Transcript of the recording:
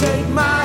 take my